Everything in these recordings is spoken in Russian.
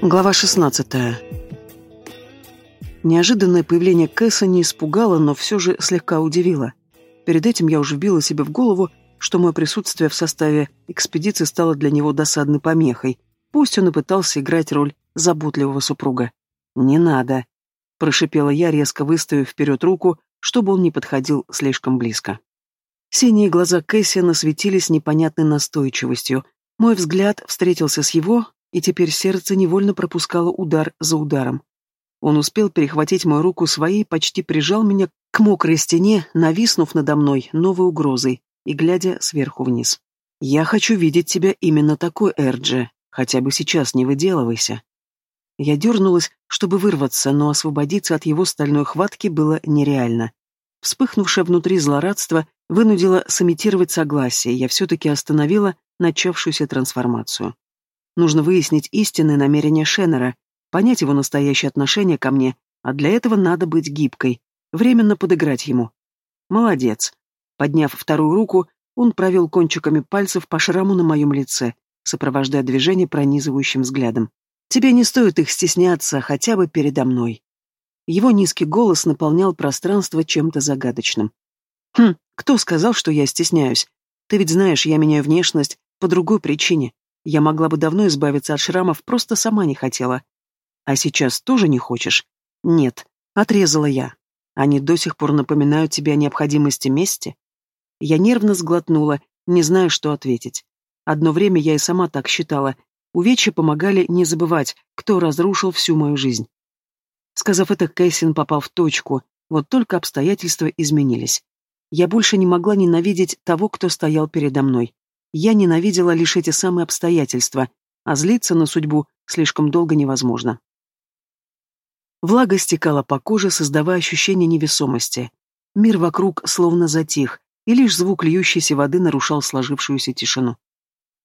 Глава 16. Неожиданное появление Кэса не испугало, но все же слегка удивило. Перед этим я уже вбила себе в голову, что мое присутствие в составе экспедиции стало для него досадной помехой. Пусть он и пытался играть роль заботливого супруга. «Не надо», — прошипела я, резко выставив вперед руку, чтобы он не подходил слишком близко. Синие глаза Кэссиана светились непонятной настойчивостью. Мой взгляд встретился с его, и теперь сердце невольно пропускало удар за ударом. Он успел перехватить мою руку своей, почти прижал меня к мокрой стене, нависнув надо мной новой угрозой и глядя сверху вниз. «Я хочу видеть тебя именно такой, Эрджи. Хотя бы сейчас не выделывайся». Я дернулась, чтобы вырваться, но освободиться от его стальной хватки было нереально. Вспыхнувшее внутри злорадство вынудило сымитировать согласие, я все-таки остановила начавшуюся трансформацию. Нужно выяснить истинные намерения Шеннера, понять его настоящее отношение ко мне, а для этого надо быть гибкой, временно подыграть ему. Молодец. Подняв вторую руку, он провел кончиками пальцев по шраму на моем лице, сопровождая движение пронизывающим взглядом. Тебе не стоит их стесняться, хотя бы передо мной. Его низкий голос наполнял пространство чем-то загадочным. Хм, кто сказал, что я стесняюсь? Ты ведь знаешь, я меняю внешность по другой причине. Я могла бы давно избавиться от шрамов, просто сама не хотела. А сейчас тоже не хочешь? Нет, отрезала я. Они до сих пор напоминают тебе о необходимости мести? Я нервно сглотнула, не зная, что ответить. Одно время я и сама так считала. Увечья помогали не забывать, кто разрушил всю мою жизнь. Сказав это, Кэссин попал в точку, вот только обстоятельства изменились. Я больше не могла ненавидеть того, кто стоял передо мной. Я ненавидела лишь эти самые обстоятельства, а злиться на судьбу слишком долго невозможно. Влага стекала по коже, создавая ощущение невесомости. Мир вокруг словно затих, и лишь звук льющейся воды нарушал сложившуюся тишину.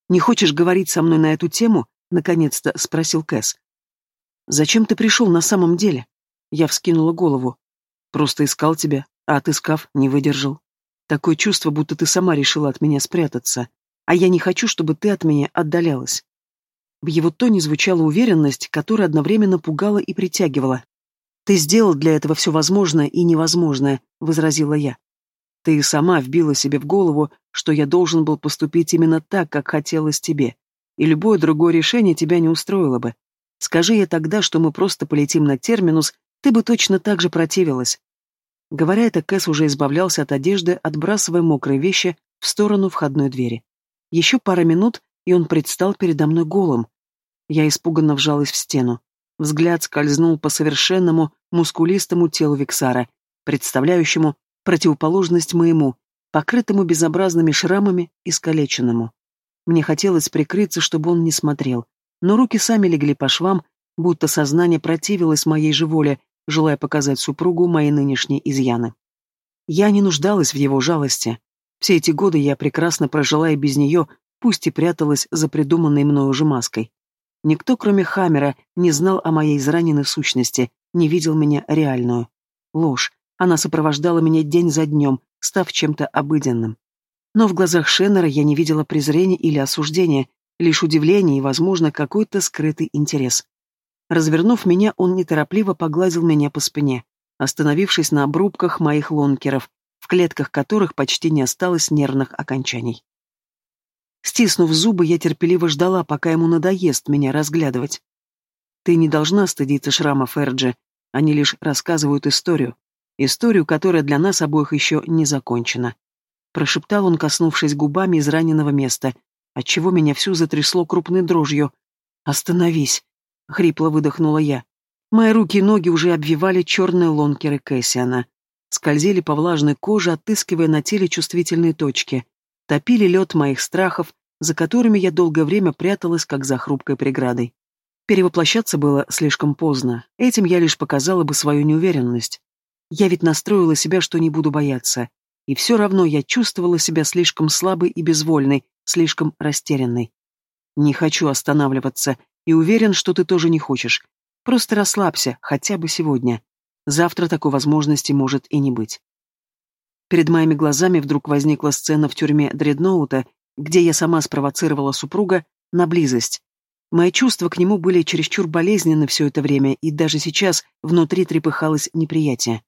«Не хочешь говорить со мной на эту тему?» — наконец-то спросил Кэс. «Зачем ты пришел на самом деле?» Я вскинула голову. «Просто искал тебя, а отыскав, не выдержал. Такое чувство, будто ты сама решила от меня спрятаться а я не хочу, чтобы ты от меня отдалялась. В его тоне звучала уверенность, которая одновременно пугала и притягивала. «Ты сделал для этого все возможное и невозможное», — возразила я. «Ты сама вбила себе в голову, что я должен был поступить именно так, как хотелось тебе, и любое другое решение тебя не устроило бы. Скажи я тогда, что мы просто полетим на терминус, ты бы точно так же противилась». Говоря это, Кэс уже избавлялся от одежды, отбрасывая мокрые вещи в сторону входной двери. Еще пара минут, и он предстал передо мной голым. Я испуганно вжалась в стену. Взгляд скользнул по совершенному, мускулистому телу Виксара, представляющему противоположность моему, покрытому безобразными шрамами и искалеченному. Мне хотелось прикрыться, чтобы он не смотрел, но руки сами легли по швам, будто сознание противилось моей же воле, желая показать супругу мои нынешние изъяны. Я не нуждалась в его жалости. Все эти годы я прекрасно прожила и без нее, пусть и пряталась за придуманной мною же маской. Никто, кроме Хаммера, не знал о моей израненной сущности, не видел меня реальную. Ложь. Она сопровождала меня день за днем, став чем-то обыденным. Но в глазах Шеннера я не видела презрения или осуждения, лишь удивление и, возможно, какой-то скрытый интерес. Развернув меня, он неторопливо погладил меня по спине, остановившись на обрубках моих лонкеров, в клетках которых почти не осталось нервных окончаний. Стиснув зубы, я терпеливо ждала, пока ему надоест меня разглядывать. Ты не должна стыдиться шрамов, Эрджи. Они лишь рассказывают историю. Историю, которая для нас обоих еще не закончена. Прошептал он, коснувшись губами израненного места, отчего меня всю затрясло крупной дрожью. «Остановись!» — хрипло выдохнула я. Мои руки и ноги уже обвивали черные лонкеры Кэссиана скользили по влажной коже, отыскивая на теле чувствительные точки, топили лед моих страхов, за которыми я долгое время пряталась, как за хрупкой преградой. Перевоплощаться было слишком поздно, этим я лишь показала бы свою неуверенность. Я ведь настроила себя, что не буду бояться, и все равно я чувствовала себя слишком слабой и безвольной, слишком растерянной. Не хочу останавливаться, и уверен, что ты тоже не хочешь. Просто расслабься, хотя бы сегодня. Завтра такой возможности может и не быть. Перед моими глазами вдруг возникла сцена в тюрьме Дредноута, где я сама спровоцировала супруга на близость. Мои чувства к нему были чересчур болезненны все это время, и даже сейчас внутри трепыхалось неприятие.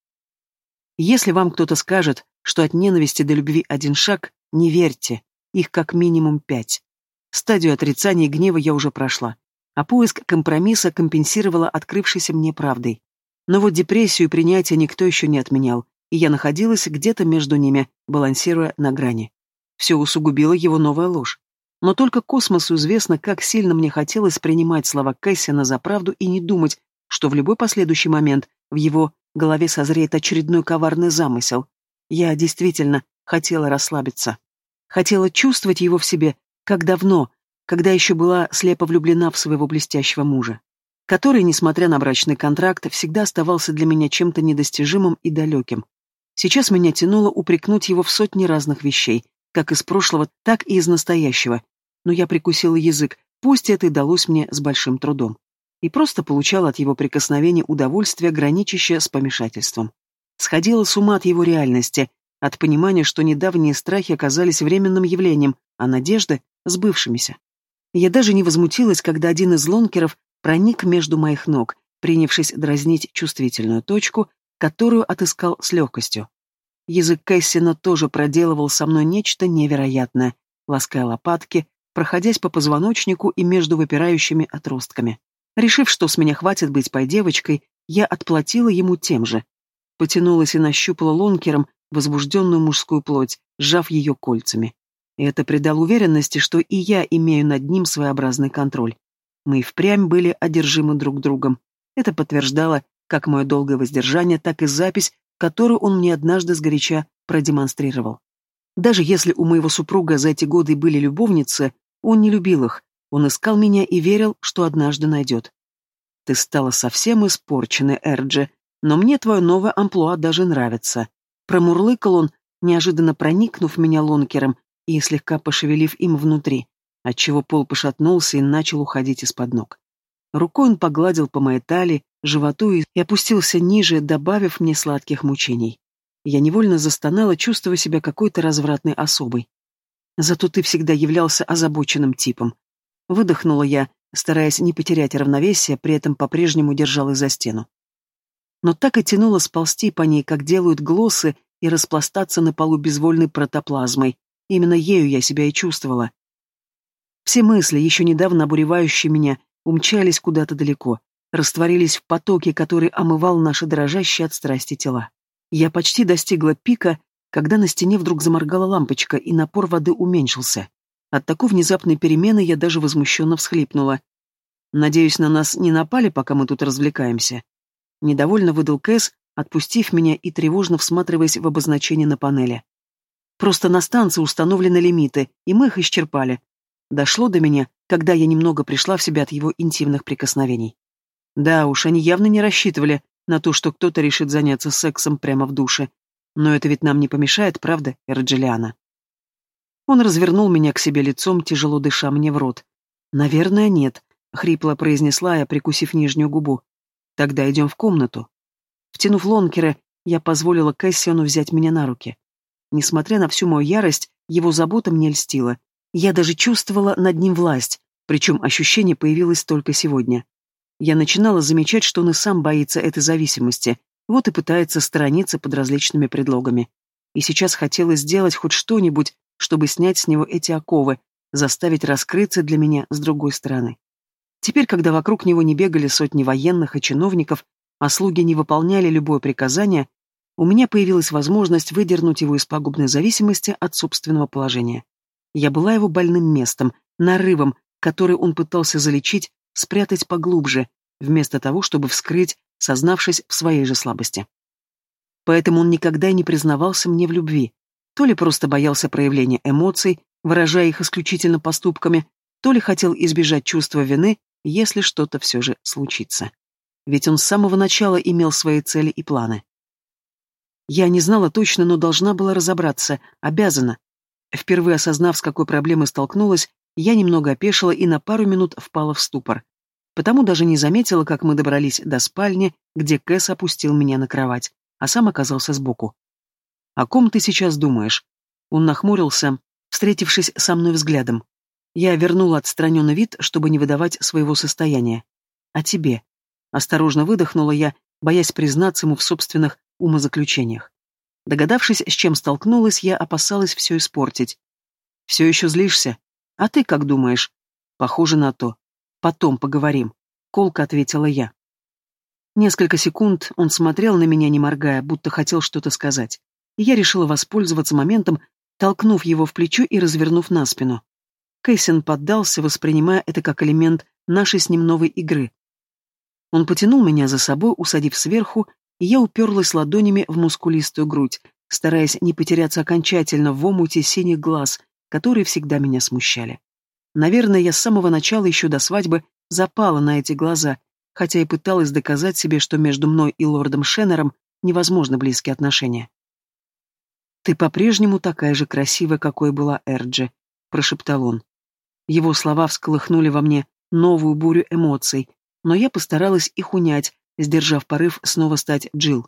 Если вам кто-то скажет, что от ненависти до любви один шаг, не верьте, их как минимум пять. Стадию отрицания и гнева я уже прошла, а поиск компромисса компенсировала открывшейся мне правдой. Но вот депрессию и принятие никто еще не отменял, и я находилась где-то между ними, балансируя на грани. Все усугубило его новая ложь. Но только космосу известно, как сильно мне хотелось принимать слова Кэссина за правду и не думать, что в любой последующий момент в его голове созреет очередной коварный замысел. Я действительно хотела расслабиться. Хотела чувствовать его в себе, как давно, когда еще была слепо влюблена в своего блестящего мужа, который, несмотря на брачный контракт, всегда оставался для меня чем-то недостижимым и далеким. Сейчас меня тянуло упрекнуть его в сотни разных вещей, как из прошлого, так и из настоящего. Но я прикусила язык, пусть это и далось мне с большим трудом. И просто получала от его прикосновений удовольствие, граничащее с помешательством. Сходила с ума от его реальности, от понимания, что недавние страхи оказались временным явлением, а надежды — сбывшимися. Я даже не возмутилась, когда один из лонкеров проник между моих ног, принявшись дразнить чувствительную точку, которую отыскал с легкостью. Язык Кэссина тоже проделывал со мной нечто невероятное, лаская лопатки, проходясь по позвоночнику и между выпирающими отростками. Решив, что с меня хватит быть пой-девочкой, я отплатила ему тем же. Потянулась и нащупала лонкером возбужденную мужскую плоть, сжав ее кольцами. И это придало уверенности, что и я имею над ним своеобразный контроль. Мы и впрямь были одержимы друг другом. Это подтверждало как мое долгое воздержание, так и запись которую он мне однажды сгоряча продемонстрировал. Даже если у моего супруга за эти годы были любовницы, он не любил их, он искал меня и верил, что однажды найдет. Ты стала совсем испорченной, Эрджи, но мне твое новое амплуа даже нравится. Промурлыкал он, неожиданно проникнув меня лонкером и слегка пошевелив им внутри, отчего пол пошатнулся и начал уходить из-под ног. Рукой он погладил по моей талии, животу и опустился ниже, добавив мне сладких мучений. Я невольно застонала, чувствуя себя какой-то развратной особой. Зато ты всегда являлся озабоченным типом. Выдохнула я, стараясь не потерять равновесие, при этом по-прежнему держалась за стену. Но так и тянуло сползти по ней, как делают глоссы, и распластаться на полу безвольной протоплазмой. Именно ею я себя и чувствовала. Все мысли, еще недавно обуревающие меня, умчались куда-то далеко, растворились в потоке, который омывал наши дрожащие от страсти тела. Я почти достигла пика, когда на стене вдруг заморгала лампочка, и напор воды уменьшился. От такой внезапной перемены я даже возмущенно всхлипнула. «Надеюсь, на нас не напали, пока мы тут развлекаемся?» Недовольно выдал Кэс, отпустив меня и тревожно всматриваясь в обозначение на панели. «Просто на станции установлены лимиты, и мы их исчерпали». Дошло до меня, когда я немного пришла в себя от его интимных прикосновений. Да уж, они явно не рассчитывали на то, что кто-то решит заняться сексом прямо в душе. Но это ведь нам не помешает, правда, Эрджелиана? Он развернул меня к себе лицом, тяжело дыша мне в рот. «Наверное, нет», — хрипло произнесла я, прикусив нижнюю губу. «Тогда идем в комнату». Втянув лонкера, я позволила Кэссиону взять меня на руки. Несмотря на всю мою ярость, его забота мне льстила. Я даже чувствовала над ним власть, причем ощущение появилось только сегодня. Я начинала замечать, что он и сам боится этой зависимости, вот и пытается сторониться под различными предлогами. И сейчас хотелось сделать хоть что-нибудь, чтобы снять с него эти оковы, заставить раскрыться для меня с другой стороны. Теперь, когда вокруг него не бегали сотни военных и чиновников, а слуги не выполняли любое приказание, у меня появилась возможность выдернуть его из пагубной зависимости от собственного положения. Я была его больным местом, нарывом, который он пытался залечить спрятать поглубже, вместо того, чтобы вскрыть, сознавшись в своей же слабости. Поэтому он никогда не признавался мне в любви, то ли просто боялся проявления эмоций, выражая их исключительно поступками, то ли хотел избежать чувства вины, если что-то все же случится. Ведь он с самого начала имел свои цели и планы. Я не знала точно, но должна была разобраться, обязана. Впервые осознав, с какой проблемой столкнулась, я немного опешила и на пару минут впала в ступор. Потому даже не заметила, как мы добрались до спальни, где Кэс опустил меня на кровать, а сам оказался сбоку. «О ком ты сейчас думаешь?» Он нахмурился, встретившись со мной взглядом. Я вернула отстраненный вид, чтобы не выдавать своего состояния. «А тебе?» Осторожно выдохнула я, боясь признаться ему в собственных умозаключениях. Догадавшись, с чем столкнулась, я опасалась все испортить. «Все еще злишься? А ты как думаешь?» «Похоже на то. Потом поговорим», — колко ответила я. Несколько секунд он смотрел на меня, не моргая, будто хотел что-то сказать. И я решила воспользоваться моментом, толкнув его в плечо и развернув на спину. Кэссин поддался, воспринимая это как элемент нашей с ним новой игры. Он потянул меня за собой, усадив сверху, и я уперлась ладонями в мускулистую грудь, стараясь не потеряться окончательно в омуте синих глаз, которые всегда меня смущали. Наверное, я с самого начала, еще до свадьбы, запала на эти глаза, хотя и пыталась доказать себе, что между мной и лордом Шеннером невозможно близкие отношения. «Ты по-прежнему такая же красивая, какой была Эрджи», — прошептал он. Его слова всколыхнули во мне новую бурю эмоций, но я постаралась их унять, сдержав порыв снова стать Джил.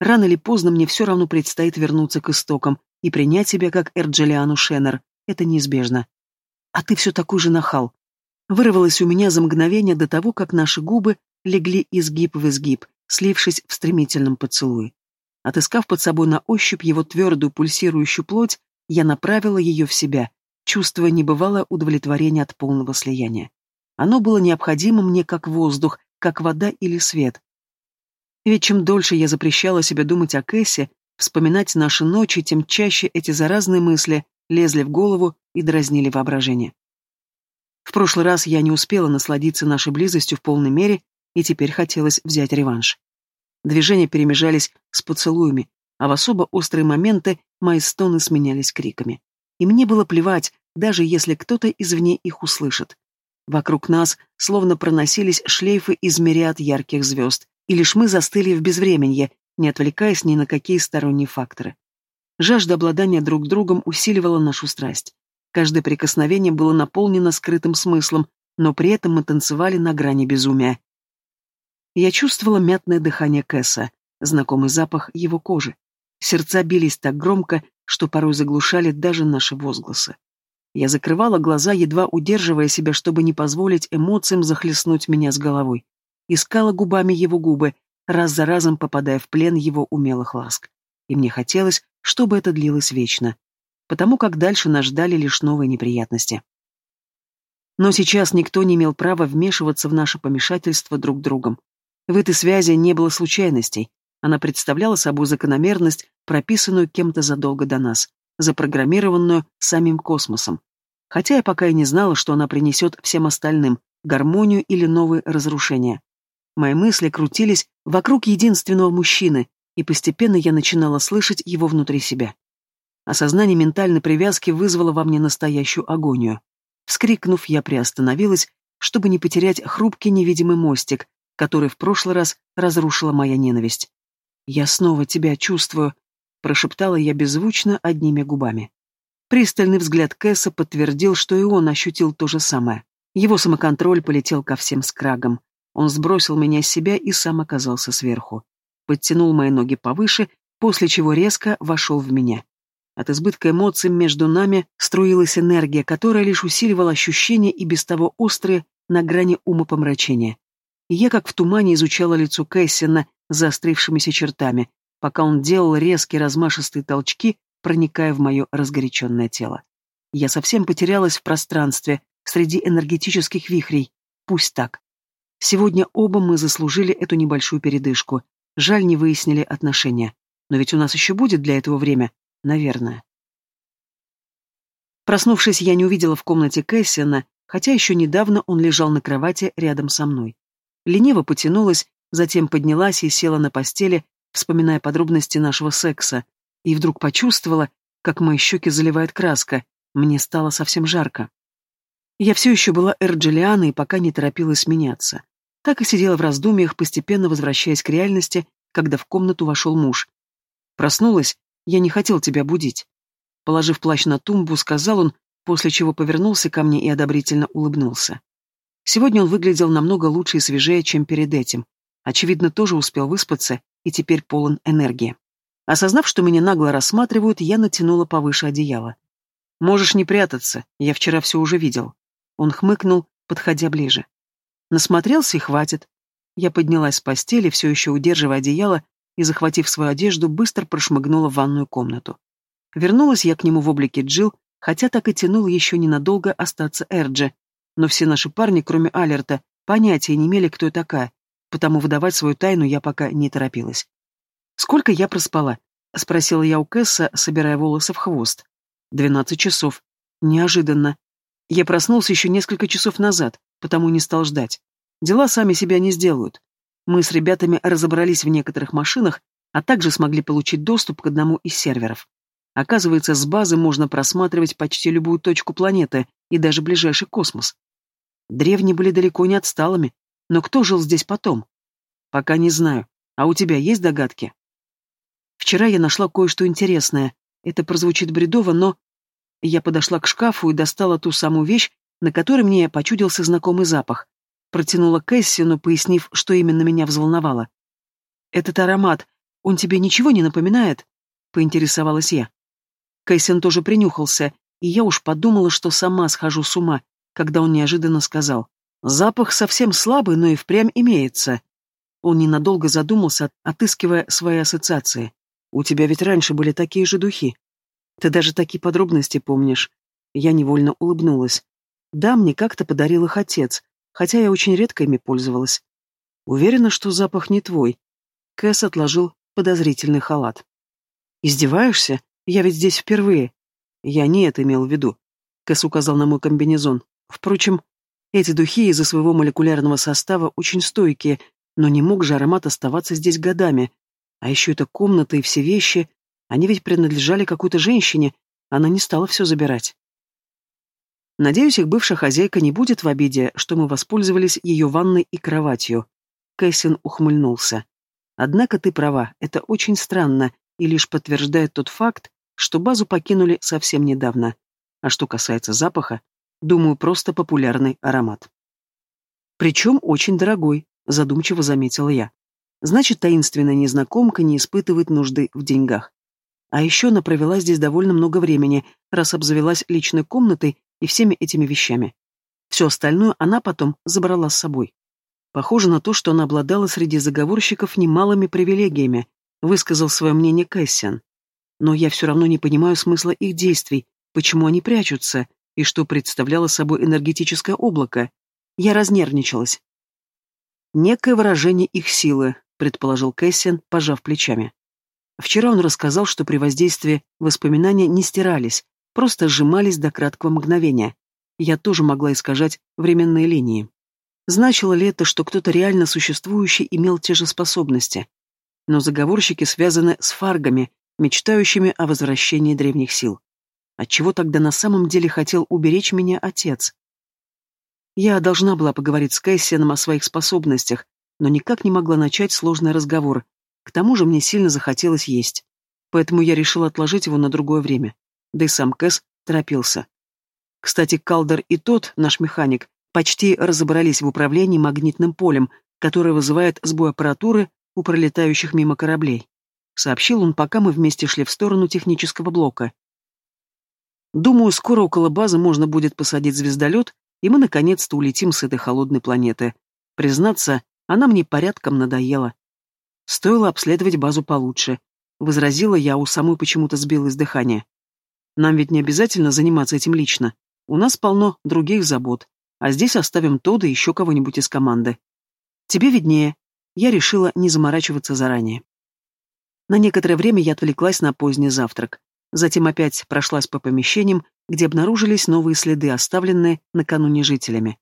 Рано или поздно мне все равно предстоит вернуться к истокам и принять себя как Эрджелиану Шеннер. Это неизбежно. А ты все такой же нахал вырвалось у меня за мгновение до того, как наши губы легли изгиб в изгиб, слившись в стремительном поцелуе. Отыскав под собой на ощупь его твердую пульсирующую плоть, я направила ее в себя, чувствуя небывалое удовлетворение от полного слияния. Оно было необходимо мне как воздух, как вода или свет. Ведь чем дольше я запрещала себе думать о Кэссе, вспоминать наши ночи, тем чаще эти заразные мысли лезли в голову и дразнили воображение. В прошлый раз я не успела насладиться нашей близостью в полной мере, и теперь хотелось взять реванш. Движения перемежались с поцелуями, а в особо острые моменты мои стоны сменялись криками. И мне было плевать, даже если кто-то извне их услышит. Вокруг нас словно проносились шлейфы из мириад ярких звезд, и лишь мы застыли в безвременье, не отвлекаясь ни на какие сторонние факторы. Жажда обладания друг другом усиливала нашу страсть. Каждое прикосновение было наполнено скрытым смыслом, но при этом мы танцевали на грани безумия. Я чувствовала мятное дыхание Кэса, знакомый запах его кожи. Сердца бились так громко, что порой заглушали даже наши возгласы. Я закрывала глаза, едва удерживая себя, чтобы не позволить эмоциям захлестнуть меня с головой. Искала губами его губы, раз за разом попадая в плен его умелых ласк. И мне хотелось, чтобы это длилось вечно потому как дальше нас ждали лишь новые неприятности. Но сейчас никто не имел права вмешиваться в наше помешательство друг другом. В этой связи не было случайностей, она представляла собой закономерность, прописанную кем-то задолго до нас, запрограммированную самим космосом. Хотя я пока и не знала, что она принесет всем остальным, гармонию или новые разрушения. Мои мысли крутились вокруг единственного мужчины, и постепенно я начинала слышать его внутри себя. Осознание ментальной привязки вызвало во мне настоящую агонию. Вскрикнув, я приостановилась, чтобы не потерять хрупкий невидимый мостик, который в прошлый раз разрушила моя ненависть. «Я снова тебя чувствую», — прошептала я беззвучно одними губами. Пристальный взгляд Кэса подтвердил, что и он ощутил то же самое. Его самоконтроль полетел ко всем скрагам. Он сбросил меня с себя и сам оказался сверху. Подтянул мои ноги повыше, после чего резко вошел в меня. От избытка эмоций между нами струилась энергия, которая лишь усиливала ощущения и без того острые на грани умопомрачения. И я как в тумане изучала лицо Кэссина заострившимися чертами, пока он делал резкие размашистые толчки, проникая в мое разгоряченное тело. Я совсем потерялась в пространстве, среди энергетических вихрей. Пусть так. Сегодня оба мы заслужили эту небольшую передышку. Жаль, не выяснили отношения. Но ведь у нас еще будет для этого время, Наверное. Проснувшись, я не увидела в комнате Кэссина, хотя еще недавно он лежал на кровати рядом со мной. Лениво потянулась, затем поднялась и села на постели, вспоминая подробности нашего секса, и вдруг почувствовала, как мои щеки заливает краска, мне стало совсем жарко. Я все еще была Эрджелианой и пока не торопилась меняться. Так и сидела в раздумьях, постепенно возвращаясь к реальности, когда в комнату вошел муж. Проснулась, я не хотел тебя будить. Положив плащ на тумбу, сказал он, после чего повернулся ко мне и одобрительно улыбнулся. Сегодня он выглядел намного лучше и свежее, чем перед этим. Очевидно, тоже успел выспаться и теперь полон энергии. Осознав, что меня нагло рассматривают, я натянула повыше одеяло. Можешь не прятаться, я вчера все уже видел. Он хмыкнул, подходя ближе. Насмотрелся и хватит. Я поднялась с постели, все еще удерживая одеяло, и, захватив свою одежду, быстро прошмыгнула в ванную комнату. Вернулась я к нему в облике Джил, хотя так и тянул еще ненадолго остаться Эрджи, но все наши парни, кроме Алерта, понятия не имели, кто я такая, потому выдавать свою тайну я пока не торопилась. «Сколько я проспала?» — спросила я у Кэсса, собирая волосы в хвост. «Двенадцать часов. Неожиданно. Я проснулся еще несколько часов назад, потому не стал ждать. Дела сами себя не сделают. Мы с ребятами разобрались в некоторых машинах, а также смогли получить доступ к одному из серверов. Оказывается, с базы можно просматривать почти любую точку планеты и даже ближайший космос. Древние были далеко не отсталыми, но кто жил здесь потом? Пока не знаю. А у тебя есть догадки? Вчера я нашла кое-что интересное. Это прозвучит бредово, но... Я подошла к шкафу и достала ту самую вещь, на которой мне почудился знакомый запах. Протянула Кэссину, пояснив, что именно меня взволновало. «Этот аромат, он тебе ничего не напоминает?» — поинтересовалась я. Кэссин тоже принюхался, и я уж подумала, что сама схожу с ума, когда он неожиданно сказал. «Запах совсем слабый, но и впрямь имеется». Он ненадолго задумался, отыскивая свои ассоциации. «У тебя ведь раньше были такие же духи. Ты даже такие подробности помнишь». Я невольно улыбнулась. «Да, мне как-то подарил их отец, хотя я очень редко ими пользовалась. Уверена, что запах не твой. Кэс отложил подозрительный халат. Издеваешься? Я ведь здесь впервые. Я не это имел в виду. Кэс указал на мой комбинезон. Впрочем, эти духи из-за своего молекулярного состава очень стойкие, но не мог же аромат оставаться здесь годами. А еще эта комната и все вещи, они ведь принадлежали какой-то женщине, она не стала все забирать. Надеюсь, их бывшая хозяйка не будет в обиде, что мы воспользовались ее ванной и кроватью. Кэссин ухмыльнулся. Однако ты права, это очень странно и лишь подтверждает тот факт, что базу покинули совсем недавно. А что касается запаха, думаю, просто популярный аромат. Причем очень дорогой, задумчиво заметила я. Значит, таинственная незнакомка не испытывает нужды в деньгах. А еще она провела здесь довольно много времени, раз обзавелась личной комнатой и всеми этими вещами. Все остальное она потом забрала с собой. Похоже на то, что она обладала среди заговорщиков немалыми привилегиями, высказал свое мнение Кэссиан. Но я все равно не понимаю смысла их действий, почему они прячутся, и что представляло собой энергетическое облако. Я разнервничалась. Некое выражение их силы, предположил Кэссиан, пожав плечами. Вчера он рассказал, что при воздействии воспоминания не стирались, просто сжимались до краткого мгновения. Я тоже могла искажать временные линии. Значило ли это, что кто-то реально существующий имел те же способности? Но заговорщики связаны с фаргами, мечтающими о возвращении древних сил. Отчего тогда на самом деле хотел уберечь меня отец? Я должна была поговорить с Кэссианом о своих способностях, но никак не могла начать сложный разговор. К тому же мне сильно захотелось есть. Поэтому я решила отложить его на другое время да и сам Кэс торопился. Кстати, Калдер и тот, наш механик, почти разобрались в управлении магнитным полем, которое вызывает сбой аппаратуры у пролетающих мимо кораблей. Сообщил он, пока мы вместе шли в сторону технического блока. Думаю, скоро около базы можно будет посадить звездолет, и мы наконец-то улетим с этой холодной планеты. Признаться, она мне порядком надоела. Стоило обследовать базу получше. Возразила я, у самой почему-то сбилось дыхание. Нам ведь не обязательно заниматься этим лично. У нас полно других забот. А здесь оставим Тода и еще кого-нибудь из команды. Тебе виднее. Я решила не заморачиваться заранее. На некоторое время я отвлеклась на поздний завтрак. Затем опять прошлась по помещениям, где обнаружились новые следы, оставленные накануне жителями.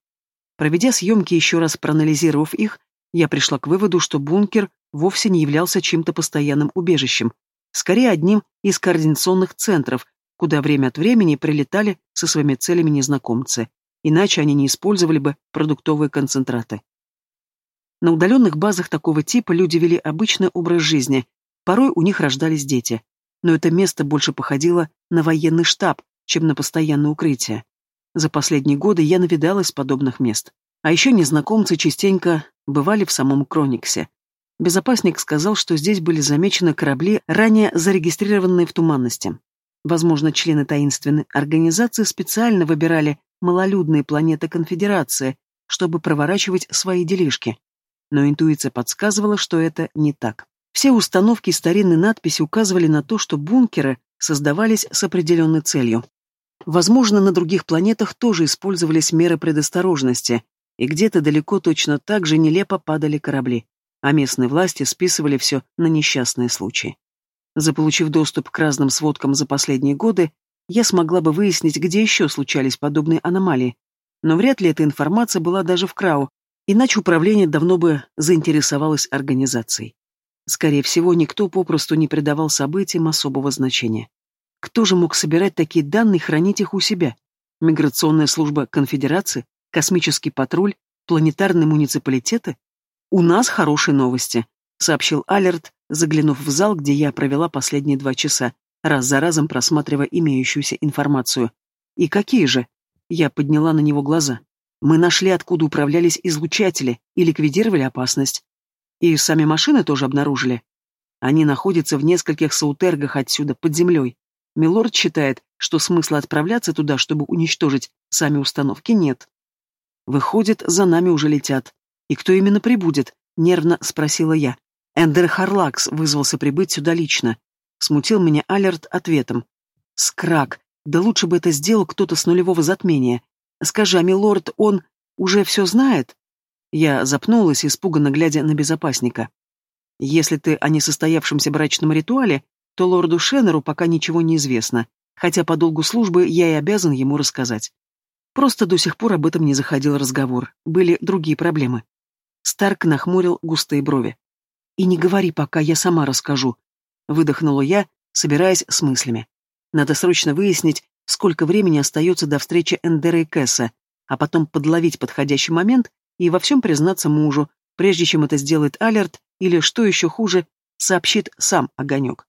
Проведя съемки еще раз проанализировав их, я пришла к выводу, что бункер вовсе не являлся чем-то постоянным убежищем, скорее одним из координационных центров, куда время от времени прилетали со своими целями незнакомцы, иначе они не использовали бы продуктовые концентраты. На удаленных базах такого типа люди вели обычный образ жизни, порой у них рождались дети, но это место больше походило на военный штаб, чем на постоянное укрытие. За последние годы я навидалась подобных мест. А еще незнакомцы частенько бывали в самом Крониксе. Безопасник сказал, что здесь были замечены корабли, ранее зарегистрированные в туманности. Возможно, члены таинственной организации специально выбирали малолюдные планеты Конфедерации, чтобы проворачивать свои делишки. Но интуиция подсказывала, что это не так. Все установки и старинные надписи указывали на то, что бункеры создавались с определенной целью. Возможно, на других планетах тоже использовались меры предосторожности, и где-то далеко точно так же нелепо падали корабли, а местные власти списывали все на несчастные случаи. Заполучив доступ к разным сводкам за последние годы, я смогла бы выяснить, где еще случались подобные аномалии, но вряд ли эта информация была даже в Крау, иначе управление давно бы заинтересовалось организацией. Скорее всего, никто попросту не придавал событиям особого значения. Кто же мог собирать такие данные и хранить их у себя? Миграционная служба конфедерации? Космический патруль? Планетарные муниципалитеты? У нас хорошие новости, сообщил Алерт, заглянув в зал, где я провела последние два часа, раз за разом просматривая имеющуюся информацию. И какие же? Я подняла на него глаза. Мы нашли, откуда управлялись излучатели, и ликвидировали опасность. И сами машины тоже обнаружили. Они находятся в нескольких саутергах отсюда, под землей. Милорд считает, что смысла отправляться туда, чтобы уничтожить сами установки, нет. Выходит, за нами уже летят. И кто именно прибудет? Нервно спросила я. Эндер Харлакс вызвался прибыть сюда лично. Смутил меня Алерт ответом. Скрак. Да лучше бы это сделал кто-то с нулевого затмения. Скажи, а милорд, он уже все знает? Я запнулась, испуганно глядя на безопасника. Если ты о несостоявшемся брачном ритуале, то лорду Шеннеру пока ничего не известно, хотя по долгу службы я и обязан ему рассказать. Просто до сих пор об этом не заходил разговор, были другие проблемы. Старк нахмурил густые брови. «И не говори пока, я сама расскажу», — выдохнула я, собираясь с мыслями. «Надо срочно выяснить, сколько времени остается до встречи Эндера и Кэса, а потом подловить подходящий момент и во всем признаться мужу, прежде чем это сделает Алерт или, что еще хуже, сообщит сам Огонек.